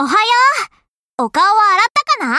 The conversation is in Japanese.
おはよう。お顔は洗ったかな？